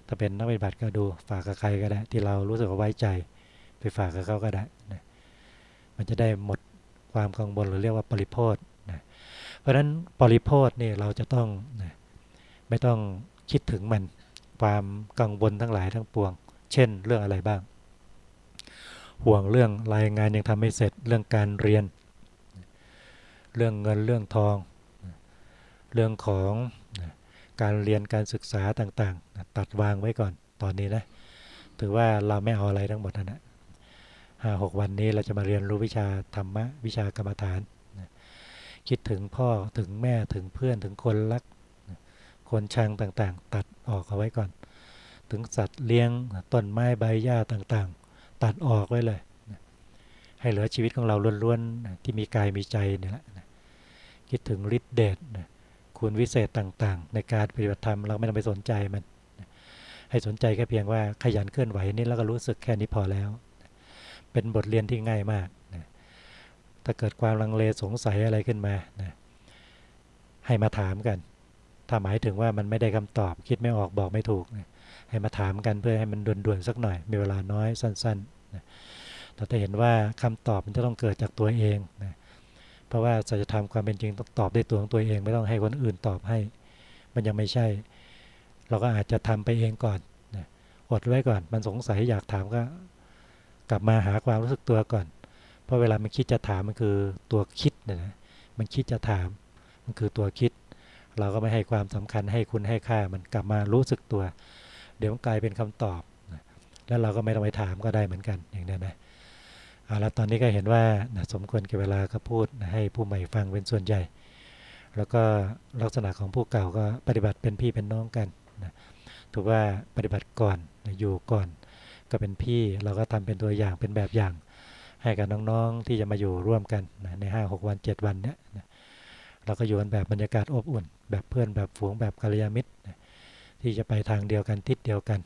ถ้าเป็นนักปฏิบัติก็ดูฝากกับใครก็ได้ ที่เรารู้สึกว่าไว้ใจ ไปฝากกับเขาก็ได้นะมันจะได้หมดความกังวลหรือเรียกว่าปริโพธนะเพราะฉะนั้นปริโพธนี่เราจะต้องนะไม่ต้องคิดถึงมัน ความกังวลทั้งหลายทั้งปวง เช่น เรื่องอะไรบ้าง ห่วงเรื่องรายงานยังทำไม่เสร็จเรื่องการเรียน เรื่องเงินเรื่องทอง เรื่องของการเรียนการศึกษาต่างๆ ตัดวางไว้ก่อนตอนนี้นะถือว่าเราไม่เอาอะไรทั้งหมดนะห้าหกวันนี้เราจะมาเรียนรู้วิชาธรรมะวิชากรรมฐานคิดถึงพ่อถึงแม่ถึงเพื่อนถึงคนรัก คนชังต่างๆ ตัดออกเอาไว้ก่อน ถึงสัตว์เลี้ยงต้นไม้ใบหญ้าต่างๆ ตัดออกไว้เลย ให้เหลือชีวิตของเราล้วนๆที่มีกายมีใจนี่แหละคิดถึงฤทธิเดชคุณวิเศษต่างๆ ในการปฏิบัติธรรมเราไม่ต้องไปสนใจมัน ให้สนใจแค่เพียงว่าขยันเคลื่อนไหวนี่แล้วก็รู้สึกแค่นี้พอแล้ว เป็นบทเรียนที่ง่ายมากถ้าเกิดความลังเลสงสัยอะไรขึ้นมาให้มาถามกัน ถ้าหมายถึงว่ามันไม่ได้คำตอบ คิดไม่ออกบอกไม่ถูก ให้มาถามกันเพื่อให้มันด่วนๆสักหน่อย มีเวลาน้อยสั้นๆเราจะเห็นว่าคำตอบมันจะต้องเกิดจากตัวเองนะเพราะว่าสัจธรรมความเป็นจริงต้องตอบด้วยตัวของตัวเอง ไม่ต้องให้คนอื่นตอบให้ มันยังไม่ใช่ เราก็อาจจะทำไปเองก่อนนะอดไว้ก่อน มันสงสัยอยากถามก็ กลับมาหาความรู้สึกตัวก่อน เพราะเวลามันคิดจะถามมันคือตัวคิดนะมันคิดจะถาม มันคือตัวคิด เราก็ไม่ให้ความสำคัญให้คุณให้ค่ามันกลับมารู้สึกตัว เดี๋ยวกลายเป็นคำตอบ แล้วเราก็ไม่ต้องไปถามก็ได้เหมือนกันอย่างนี้นะเอาละตอนนี้ก็เห็นว่านะสมควรกับเวลาก็พูดนะให้ผู้ใหม่ฟังเป็นส่วนใหญ่ แล้วก็ลักษณะของผู้เก่าก็ปฏิบัติเป็นพี่เป็นน้องกันนะถือว่าปฏิบัติก่อนนะอยู่ก่อน ก็เป็นพี่เราก็ทำเป็นตัวอย่างเป็นแบบอย่าง ให้กับน้องๆที่จะมาอยู่ร่วมกันนะใน5 6วัน 7 วันเนี้ยนะเราก็อยู่กันแบบบรรยากาศอบอุ่น แบบเพื่อนแบบฝูงแบบกัลยาณมิตรที่จะไปทางเดียวกันทิศเดียวกัน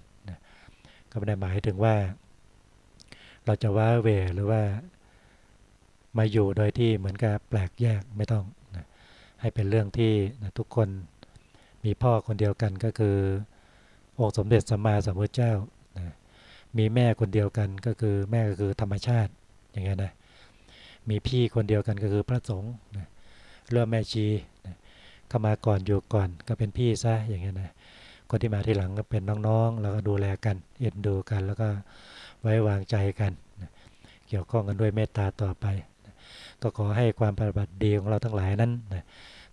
ก็ไม่ได้หมายถึงว่า เราจะว่าเวหรือว่ามาอยู่โดยที่เหมือนกับแปลกแยกไม่ต้องนะให้เป็นเรื่องที่นะทุกคนมีพ่อคนเดียวกันก็คือองค์สมเด็จสัมมาสัมพุทธเจ้านะมีแม่คนเดียวกันก็คือแม่ก็คือธรรมชาติอย่างเงี้ยนะมีพี่คนเดียวกันก็คือพระสงฆ์นะเรื่องแม่ชี เข้ามาก่อนอยู่ก่อนก็เป็นพี่ซะอย่างเงี้ยนะคนที่มาทีหลังก็เป็นน้องๆ แล้วก็ดูแลกัน เอ็นดูกัน แล้วก็ไว้วางใจกัน เกี่ยวข้องกันด้วยเมตตาต่อไป ก็ขอให้ความปฏิบัติดีของเราทั้งหลายนั้น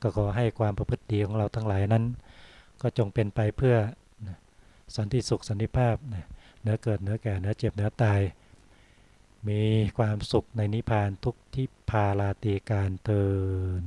ก็ขอให้ความประพฤติดีของเราทั้งหลายนั้น ก็จงเป็นไปเพื่อสันติสุขสันติภาพเนื้อเกิดเนื้อแก่เนื้อเจ็บเนื้อตาย มีความสุขในนิพพานทุกที่พาลาตีการเติน